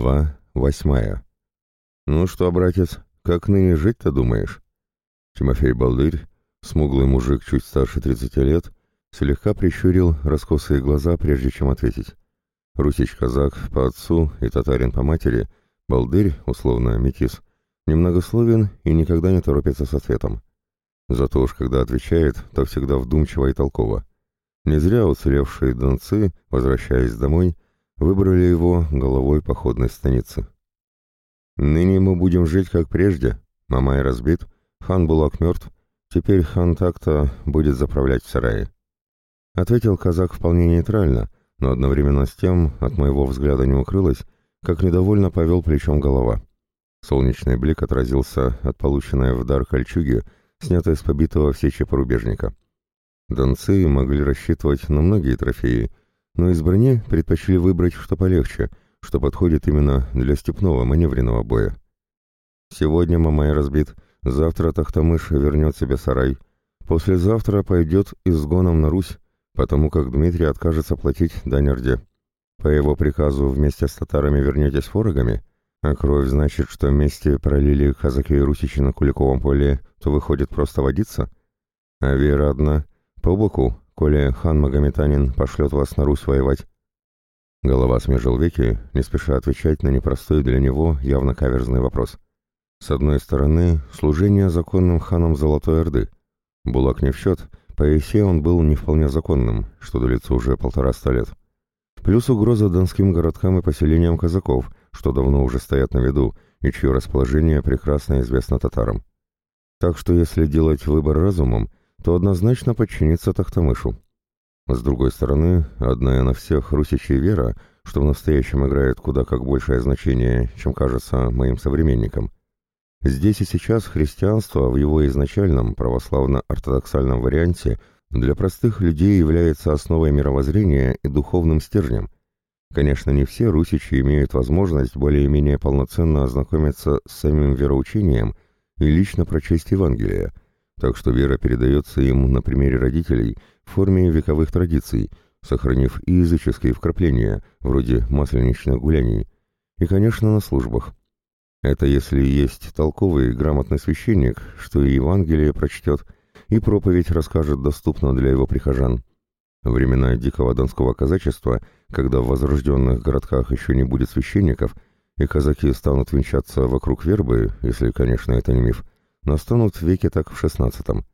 Глава восьмая. «Ну что, братец, как ныне жить-то думаешь?» Тимофей Балдырь, смуглый мужик чуть старше тридцати лет, слегка прищурил раскосые глаза, прежде чем ответить. Русич-казак по отцу и татарин по матери, Балдырь, условно метис, немногословен и никогда не торопится с ответом. Зато уж когда отвечает, то всегда вдумчиво и толково. Не зря уцелевшие донцы, возвращаясь домой, выбрали его головой походной станицы. Ныне мы будем жить как прежде. Мамай разбит, хан Булак мертв, теперь хан так-то будет заправлять в сарае. Ответил казак вполне нейтрально, но одновременно с тем от моего взгляда не укрылось, как недовольно повел плечом голова. Солнечный блик отразился от полученной в дар кольчуги, снятой с побитого в сече порубежника. Донцы могли рассчитывать на многие трофеи, но из брони предпочли выбрать что полегче, что подходит именно для степного маневренного боя. Сегодня Мамай разбит, завтра Тахтамыш вернет себе сарай, послезавтра пойдет изгоном на Русь, потому как Дмитрий откажется платить дань. По его приказу вместе с татарами вернетесь форогами, а кровь значит, что вместе пролили казаки и русичи на Куликовом поле, то выходит просто водиться? А вера одна, по боку, коли хан Магометанин пошлет вас на Русь воевать». Голова смежил веки, не спеша отвечать на непростой для него явно каверзный вопрос. С одной стороны, служение законным ханом Золотой Орды. Булак не в счет, по Исе он был не вполне законным, что длится уже полтораста лет. Плюс угроза донским городкам и поселениям казаков, что давно уже стоят на виду, и чье расположение прекрасно известно татарам. Так что если делать выбор разумом, то однозначно подчиниться Тахтамышу. С другой стороны, одна на всех русичей вера, что в настоящем играет куда как большее значение, чем кажется моим современникам. Здесь и сейчас христианство в его изначальном православно-ортодоксальном варианте для простых людей является основой мировоззрения и духовным стержнем. Конечно, не все русичи имеют возможность более-менее полноценно ознакомиться с самим вероучением и лично прочесть Евангелие – так что вера передается им на примере родителей в форме вековых традиций, сохранив и языческие вкрапления, вроде масленичных гуляний, и, конечно, на службах. Это если есть толковый, грамотный священник, что и Евангелие прочтет, и проповедь расскажет доступно для его прихожан. Времена дикого донского казачества, когда в возрожденных городках еще не будет священников, и казаки станут венчаться вокруг вербы, если, конечно, это не миф, настанут веке так в XVI.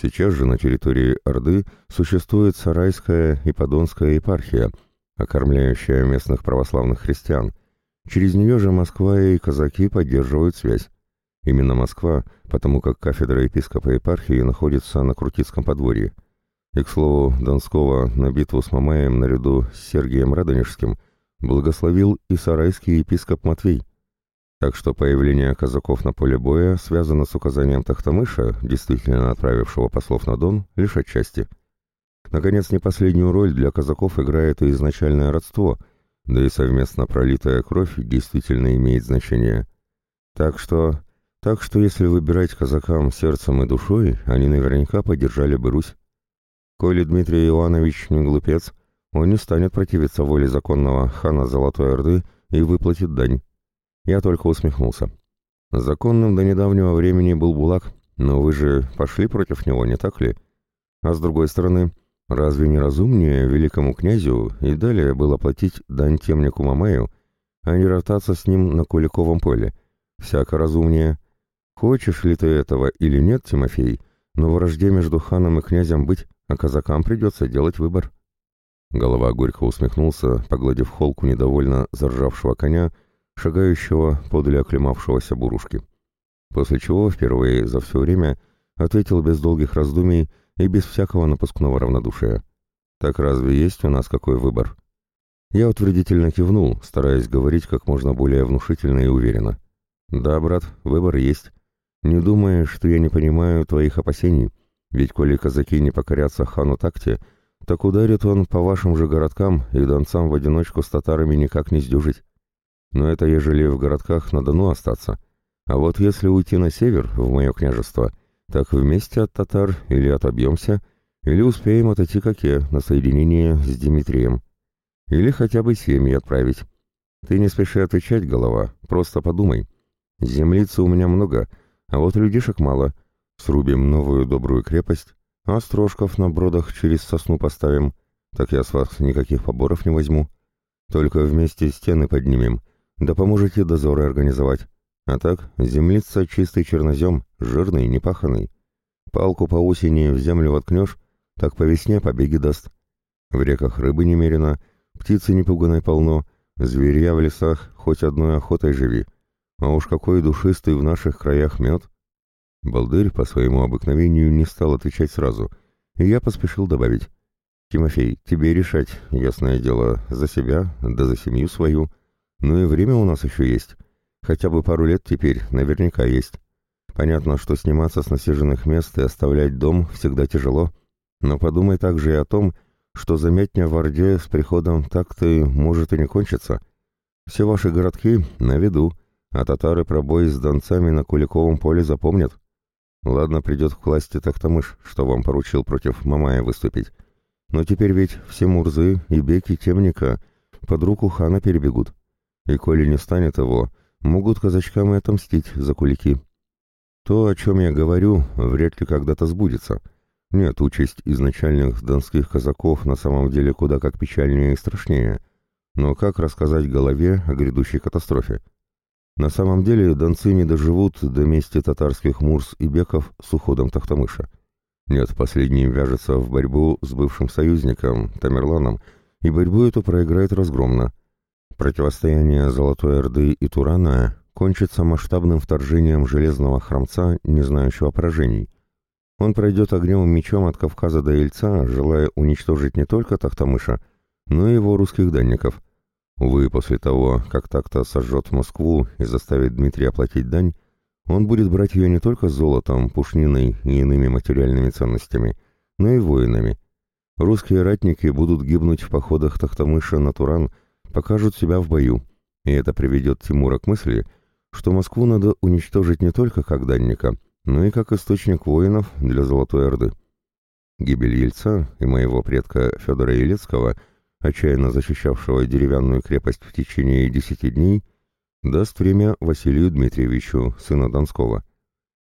Сейчас же на территории Орды существует Сарайская и Подонская епархия, окормляющая местных православных христиан. Через нее же Москва и казаки поддерживают связь. Именно Москва, потому как кафедра епископа епархии находится на Крутицком подворье. И, к слову, Донского на битву с Мамаем наряду с Сергием Радонежским благословил и сарайский епископ Матвей. Так что появление казаков на поле боя связано с указанием Тахтамыша, действительно отправившего послов на Дон, лишь отчасти. Наконец, не последнюю роль для казаков играет и изначальное родство, да и совместно пролитая кровь действительно имеет значение. Так что... Так что если выбирать казакам сердцем и душой, они наверняка поддержали бы Русь. Коли Дмитрий Иванович не глупец, он не станет противиться воле законного хана Золотой Орды и выплатит дань. Я только усмехнулся. Законным до недавнего времени был Булак, но вы же пошли против него, не так ли? А с другой стороны, разве не разумнее великому князю и далее было платить дань темнику Мамаю, а не ротаться с ним на Куликовом поле? Всяко разумнее. Хочешь ли ты этого или нет, Тимофей, но вражде между ханом и князем быть, а казакам придется делать выбор. Голова горько усмехнулся, погладив холку недовольно заржавшего коня, шагающего подле оклемавшегося бурушки. После чего впервые за все время ответил без долгих раздумий и без всякого напускного равнодушия. «Так разве есть у нас какой выбор?» Я утвердительно кивнул, стараясь говорить как можно более внушительно и уверенно. «Да, брат, выбор есть. Не думай, что я не понимаю твоих опасений, ведь коли казаки не покорятся хану такте, так ударит он по вашим же городкам, и донцам в одиночку с татарами никак не сдюжить. Но это ежели в городках на Дону остаться. А вот если уйти на север, в мое княжество, так вместе от татар или отобьемся, или успеем отойти к Оке на соединение с Дмитрием. Или хотя бы семьи отправить. Ты не спеши отвечать, голова, просто подумай. Землицы у меня много, а вот людишек мало. Срубим новую добрую крепость, а строжков на бродах через сосну поставим. Так я с вас никаких поборов не возьму. Только вместе стены поднимем, да поможете дозоры организовать. А так, землица чистый чернозем, жирный, непаханный. Палку по осени в землю воткнешь, так по весне побеги даст. В реках рыбы немерено, птицы непуганой полно, зверья в лесах хоть одной охотой живи. А уж какой душистый в наших краях мед. Балдырь по своему обыкновению не стал отвечать сразу, и я поспешил добавить. «Тимофей, тебе решать, ясное дело, за себя, да за семью свою. Ну и время у нас еще есть. Хотя бы пару лет теперь наверняка есть. Понятно, что сниматься с насиженных мест и оставлять дом всегда тяжело, но подумай также и о том, что замятня в Орде с приходом так-то может и не кончиться. Все ваши городки на виду, а татары про бой с донцами на Куликовом поле запомнят. Ладно, придет к власти Тахтамыш, что вам поручил против Мамая выступить. Но теперь ведь все Мурзы и Беки Темника под руку хана перебегут. И коли не станет его, могут казачкам и отомстить за кулики. То, о чем я говорю, вряд ли когда-то сбудется. Нет, участь изначальных донских казаков на самом деле куда как печальнее и страшнее. Но как рассказать голове о грядущей катастрофе? На самом деле донцы не доживут до мести татарских мурс и беков с уходом Тахтамыша. Нет, последний вяжется в борьбу с бывшим союзником, Тамерланом, и борьбу эту проиграет разгромно. Противостояние Золотой Орды и Турана кончится масштабным вторжением железного храмца, не знающего поражений. Он пройдет огнем мечом от Кавказа до Ельца, желая уничтожить не только Тахтамыша, но и его русских данников. Увы, после того, как так-то сожжет Москву и заставит Дмитрия платить дань, он будет брать ее не только золотом, пушниной и иными материальными ценностями, но и воинами. Русские ратники будут гибнуть в походах Тахтамыша на Туран, покажут себя в бою, и это приведет Тимура к мысли, что Москву надо уничтожить не только как данника, но и как источник воинов для Золотой Орды. Гибель Ельца и моего предка Федора Елецкого, отчаянно защищавшего деревянную крепость в течение десяти дней, даст время Василию Дмитриевичу, сына Донского.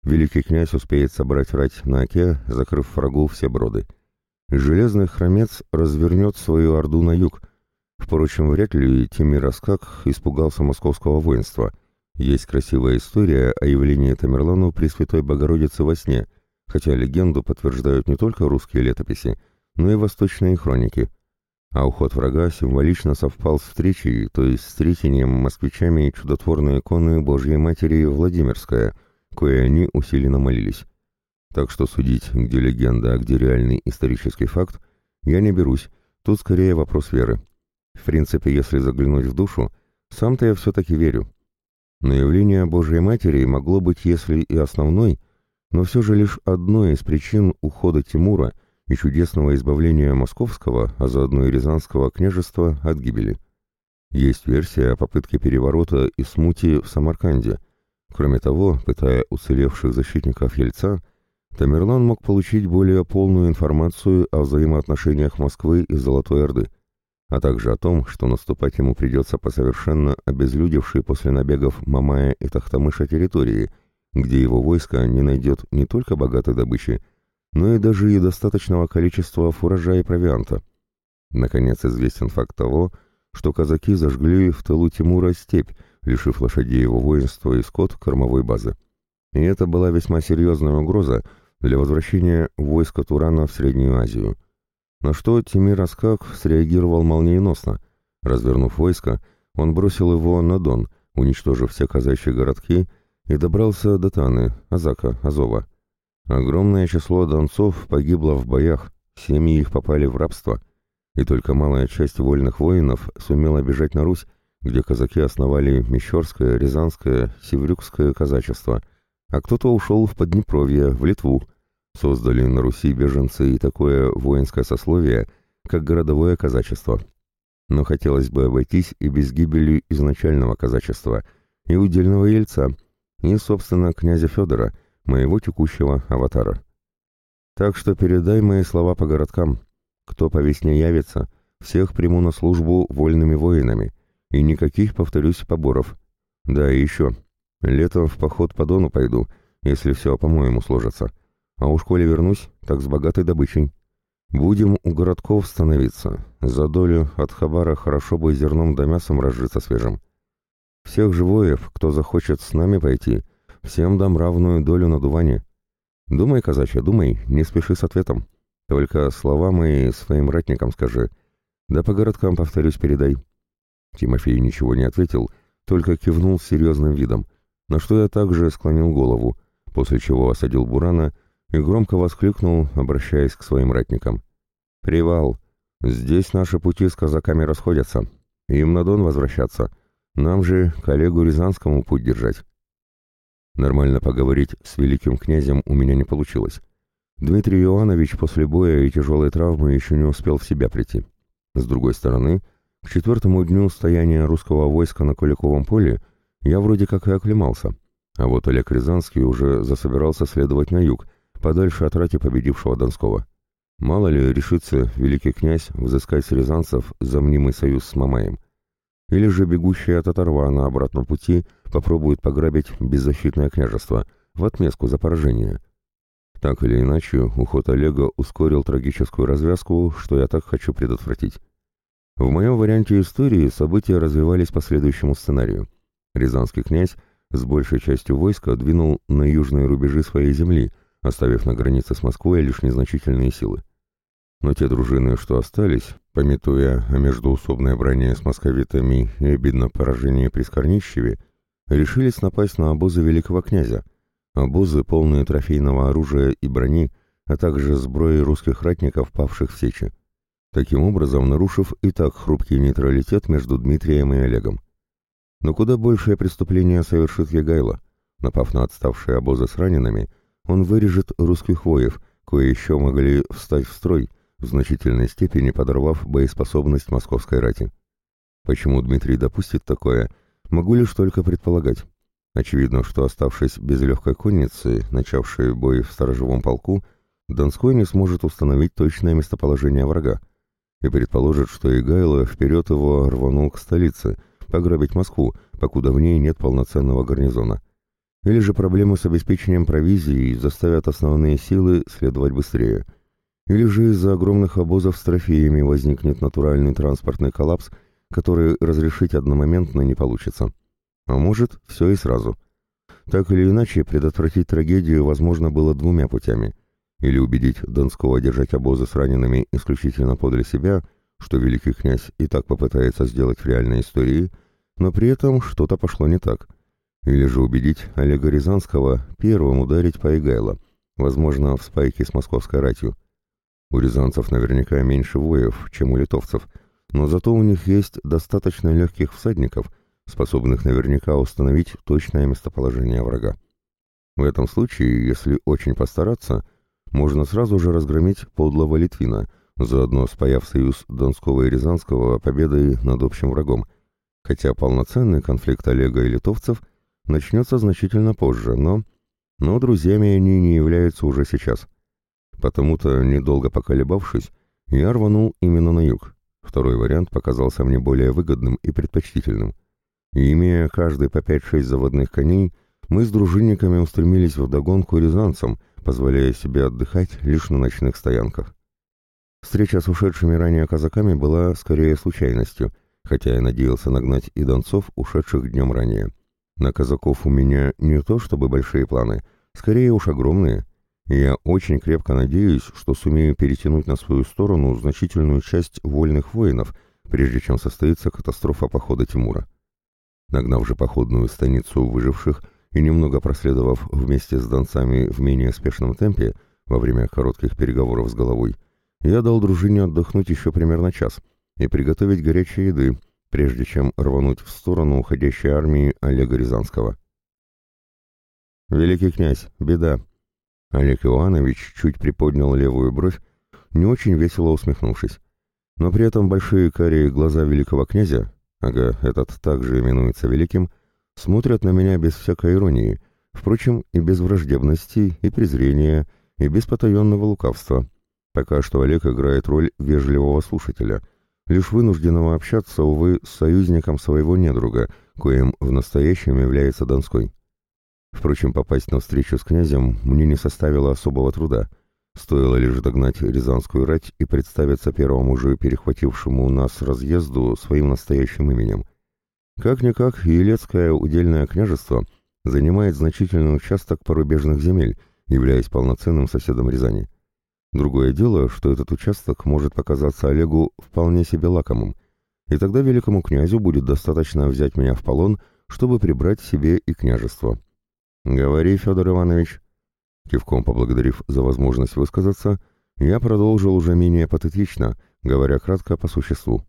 Великий князь успеет собрать рать на оке, закрыв врагу все броды. Железный хромец развернет свою орду на юг. Впрочем, вряд ли Тимир Аскак испугался московского воинства. Есть красивая история о явлении Тамерлану при Святой Богородице во сне, хотя легенду подтверждают не только русские летописи, но и восточные хроники – а уход врага символично совпал с встречей, то есть встретением москвичами чудотворной иконы Божьей Матери Владимирская, кое они усиленно молились. Так что судить, где легенда, а где реальный исторический факт, я не берусь, тут скорее вопрос веры. В принципе, если заглянуть в душу, сам-то я все-таки верю. Но явление Божьей Матери могло быть, если и основной, но все же лишь одной из причин ухода Тимура – и чудесного избавления московского, а заодно и рязанского княжества от гибели. Есть версия о попытке переворота и смути в Самарканде. Кроме того, пытая уцелевших защитников Ельца, Тамерлан мог получить более полную информацию о взаимоотношениях Москвы и Золотой Орды, а также о том, что наступать ему придется по совершенно обезлюдевшей после набегов Мамая и Тахтамыша территории, где его войско не найдет не только богатой добычи, но и даже и достаточного количества фуража и провианта. Наконец известен факт того, что казаки зажгли в тылу Тимура степь, лишив лошадей его воинства и скот кормовой базы. И это была весьма серьезная угроза для возвращения войска Турана в Среднюю Азию. На что Тимир Аскак среагировал молниеносно. Развернув войско, он бросил его на Дон, уничтожив все казачьи городки, и добрался до Таны, Азака, Азова. Огромное число донцов погибло в боях, семьи их попали в рабство, и только малая часть вольных воинов сумела бежать на Русь, где казаки основали Мещерское, Рязанское, Севрюкское казачество, а кто-то ушел в Поднепровье, в Литву. Создали на Руси беженцы и такое воинское сословие, как городовое казачество. Но хотелось бы обойтись и без гибели изначального казачества, и удельного ельца, и, собственно, князя Федора – моего текущего аватара. Так что передай мои слова по городкам. Кто по весне явится, всех приму на службу вольными воинами, И никаких, повторюсь, поборов. Да, и еще. Летом в поход по Дону пойду, если все по-моему сложится. А у школе вернусь, так с богатой добычей. Будем у городков становиться. За долю от хабара хорошо бы зерном да мясом разжиться свежим. Всех живоев, кто захочет с нами пойти, всем дам равную долю надувания. Думай, казачья, думай, не спеши с ответом. Только слова мои своим ратникам скажи. Да по городкам, повторюсь, передай. Тимофей ничего не ответил, только кивнул с серьезным видом, на что я также склонил голову, после чего осадил Бурана и громко воскликнул, обращаясь к своим ратникам. «Привал! Здесь наши пути с казаками расходятся. Им на Дон возвращаться. Нам же, коллегу Рязанскому, путь держать». Нормально поговорить с великим князем у меня не получилось. Дмитрий Иванович после боя и тяжелой травмы еще не успел в себя прийти. С другой стороны, к четвертому дню стояния русского войска на Куликовом поле я вроде как и оклемался, а вот Олег Рязанский уже засобирался следовать на юг, подальше от рати победившего Донского. Мало ли решится великий князь взыскать с рязанцев за мнимый союз с Мамаем. Или же бегущая татарва на обратном пути попробует пограбить беззащитное княжество в отместку за поражение. Так или иначе, уход Олега ускорил трагическую развязку, что я так хочу предотвратить. В моем варианте истории события развивались по следующему сценарию. Рязанский князь с большей частью войска двинул на южные рубежи своей земли, оставив на границе с Москвой лишь незначительные силы. Но те дружины, что остались, пометуя о междуусобной броне с московитами и обидно поражении при Скорнищеве, решились напасть на обозы великого князя, обозы, полные трофейного оружия и брони, а также сброи русских ратников, павших в сечи таким образом нарушив и так хрупкий нейтралитет между Дмитрием и Олегом. Но куда большее преступление совершит Егайло. Напав на отставшие обозы с ранеными, он вырежет русских воев, кое еще могли встать в строй, в значительной степени подорвав боеспособность московской рати. Почему Дмитрий допустит такое, могу лишь только предполагать. Очевидно, что оставшись без легкой конницы, начавшей бой в сторожевом полку, Донской не сможет установить точное местоположение врага, и предположит, что Игайло вперед его рванул к столице, пограбить Москву, покуда в ней нет полноценного гарнизона. Или же проблемы с обеспечением провизии заставят основные силы следовать быстрее. Или же из-за огромных обозов с трофеями возникнет натуральный транспортный коллапс, который разрешить одномоментно не получится. А может, все и сразу. Так или иначе, предотвратить трагедию возможно было двумя путями – или убедить Донского держать обозы с ранеными исключительно подле себя, что великий князь и так попытается сделать в реальной истории, но при этом что-то пошло не так. Или же убедить Олега Рязанского первым ударить по Игайло, возможно, в спайке с московской ратью. У рязанцев наверняка меньше воев, чем у литовцев, но зато у них есть достаточно легких всадников, способных наверняка установить точное местоположение врага. В этом случае, если очень постараться – можно сразу же разгромить подлого Литвина, заодно спаяв союз Донского и Рязанского победой над общим врагом, хотя полноценный конфликт Олега и литовцев начнется значительно позже, но... Но друзьями они не являются уже сейчас. Потому-то, недолго поколебавшись, я рванул именно на юг. Второй вариант показался мне более выгодным и предпочтительным. И имея каждый по 5-6 заводных коней, мы с дружинниками устремились в догонку рязанцам, позволяя себе отдыхать лишь на ночных стоянках. Встреча с ушедшими ранее казаками была скорее случайностью, хотя я надеялся нагнать и донцов, ушедших днем ранее. На казаков у меня не то чтобы большие планы, скорее уж огромные, я очень крепко надеюсь, что сумею перетянуть на свою сторону значительную часть вольных воинов, прежде чем состоится катастрофа похода Тимура. Нагнав же походную станицу выживших, и немного проследовав вместе с донцами в менее спешном темпе во время коротких переговоров с головой, я дал дружине отдохнуть еще примерно час и приготовить горячей еды, прежде чем рвануть в сторону уходящей армии Олега Рязанского. «Великий князь, беда!» Олег Иванович чуть приподнял левую бровь, не очень весело усмехнувшись. Но при этом большие карие глаза великого князя, ага, этот также именуется великим, смотрят на меня без всякой иронии, впрочем, и без враждебности, и презрения, и без потаенного лукавства. Пока что Олег играет роль вежливого слушателя, лишь вынужденного общаться, увы, с союзником своего недруга, коим в настоящем является Донской. Впрочем, попасть на встречу с князем мне не составило особого труда. Стоило лишь догнать Рязанскую рать и представиться первому же перехватившему нас разъезду своим настоящим именем. Как-никак, Елецкое удельное княжество занимает значительный участок порубежных земель, являясь полноценным соседом Рязани. Другое дело, что этот участок может показаться Олегу вполне себе лакомым, и тогда великому князю будет достаточно взять меня в полон, чтобы прибрать себе и княжество. «Говори, Федор Иванович». Кивком поблагодарив за возможность высказаться, я продолжил уже менее патетично, говоря кратко по существу.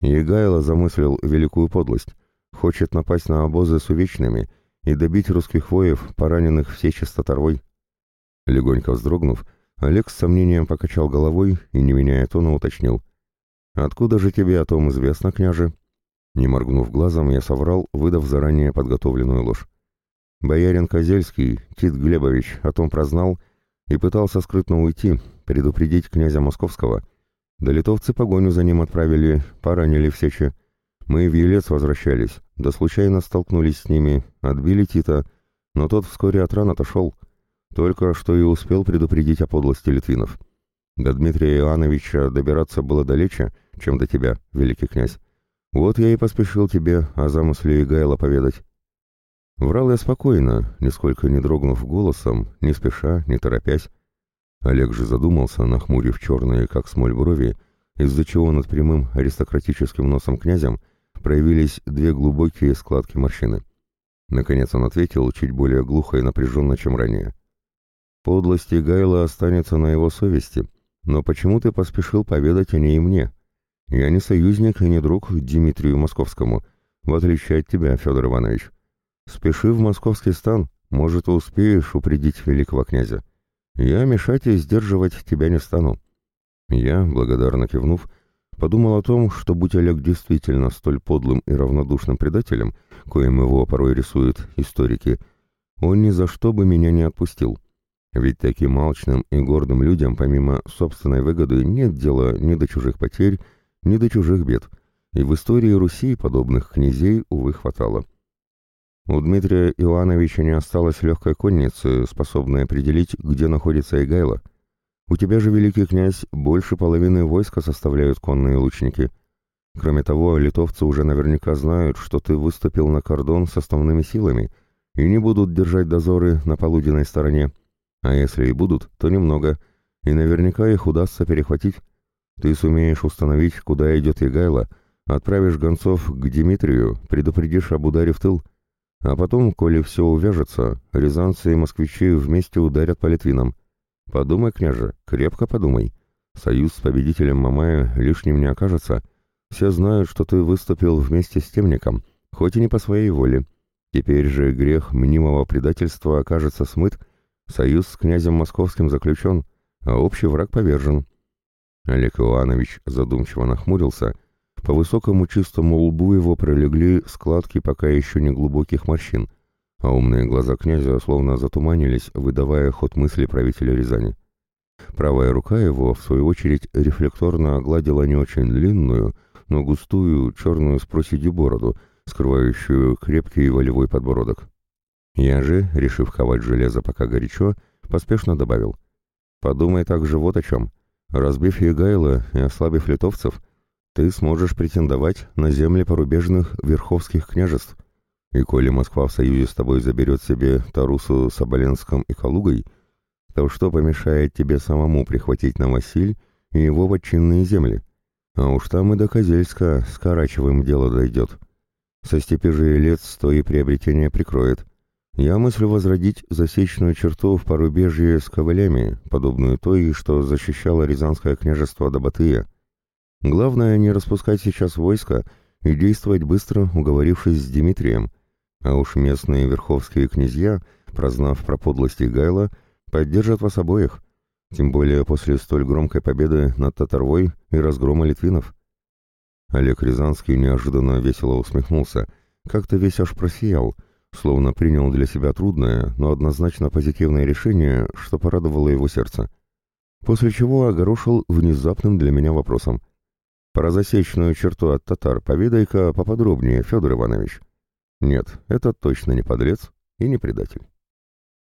Егайло замыслил великую подлость, хочет напасть на обозы с увечными и добить русских воев, пораненных всей частоторвой. Легонько вздрогнув, Олег с сомнением покачал головой и, не меняя тона, уточнил. «Откуда же тебе о том известно, княже?» Не моргнув глазом, я соврал, выдав заранее подготовленную ложь. Боярин Козельский, Тит Глебович, о том прознал и пытался скрытно уйти, предупредить князя Московского. Да литовцы погоню за ним отправили, поранили в сече. Мы в Елец возвращались, да случайно столкнулись с ними, отбили Тита, но тот вскоре от ран отошел. Только что и успел предупредить о подлости литвинов. До Дмитрия Иоанновича добираться было далече, чем до тебя, великий князь. Вот я и поспешил тебе о замысле Игайла поведать. Врал я спокойно, нисколько не дрогнув голосом, не спеша, не торопясь. Олег же задумался, нахмурив черные, как смоль брови, из-за чего над прямым аристократическим носом князем проявились две глубокие складки морщины. Наконец он ответил, чуть более глухо и напряженно, чем ранее. Подлости Гайла останется на его совести, но почему ты поспешил поведать о ней мне? Я не союзник и не друг Дмитрию Московскому, в отличие от тебя, Федор Иванович. Спеши в московский стан, может, успеешь упредить великого князя. Я мешать и сдерживать тебя не стану. Я, благодарно кивнув, подумал о том, что будь Олег действительно столь подлым и равнодушным предателем, коим его порой рисуют историки, он ни за что бы меня не отпустил. Ведь таким алчным и гордым людям, помимо собственной выгоды, нет дела ни до чужих потерь, ни до чужих бед, и в истории Руси подобных князей, увы, хватало. У Дмитрия Ивановича не осталось легкой конницы, способной определить, где находится Игайло. У тебя же, великий князь, больше половины войска составляют конные лучники. Кроме того, литовцы уже наверняка знают, что ты выступил на кордон с основными силами и не будут держать дозоры на полуденной стороне, а если и будут, то немного, и наверняка их удастся перехватить. Ты сумеешь установить, куда идет Егайло, отправишь гонцов к Дмитрию, предупредишь об ударе в тыл, а потом, коли все увяжется, рязанцы и москвичи вместе ударят по Литвинам. Подумай, княже, крепко подумай. Союз с победителем Мамая лишним не окажется. Все знают, что ты выступил вместе с темником, хоть и не по своей воле. Теперь же грех мнимого предательства окажется смыт, Союз с князем московским заключен, а общий враг повержен. Олег Иванович задумчиво нахмурился. По высокому чистому лбу его пролегли складки пока еще не глубоких морщин, а умные глаза князя словно затуманились, выдавая ход мысли правителя Рязани. Правая рука его, в свою очередь, рефлекторно огладила не очень длинную, но густую черную с проседью бороду, скрывающую крепкий волевой подбородок. Я же, решив ковать железо пока горячо, поспешно добавил. Подумай также вот о чем. Разбив Егайла и ослабив литовцев, ты сможешь претендовать на земли порубежных верховских княжеств. И коли Москва в союзе с тобой заберет себе Тарусу с Оболенском и Калугой, то что помешает тебе самому прихватить Новосиль и его вотчинные земли? А уж там и до Козельска с Карачевым дело дойдет. Со степи же Елец то и приобретение прикроет, я мыслю возродить засечную черту в порубежье с ковылями, подобную той, что защищало Рязанское княжество до Батыя. Главное не распускать сейчас войска и действовать быстро, уговорившись с Дмитрием. А уж местные верховские князья, прознав про подлости Гайла, поддержат вас обоих, тем более после столь громкой победы над Татарвой и разгрома литвинов. Олег Рязанский неожиданно весело усмехнулся, как-то весь аж просиял — словно принял для себя трудное, но однозначно позитивное решение, что порадовало его сердце. После чего огорошил внезапным для меня вопросом. Про засечную черту от татар поведай-ка поподробнее, Федор Иванович. Нет, это точно не подлец и не предатель.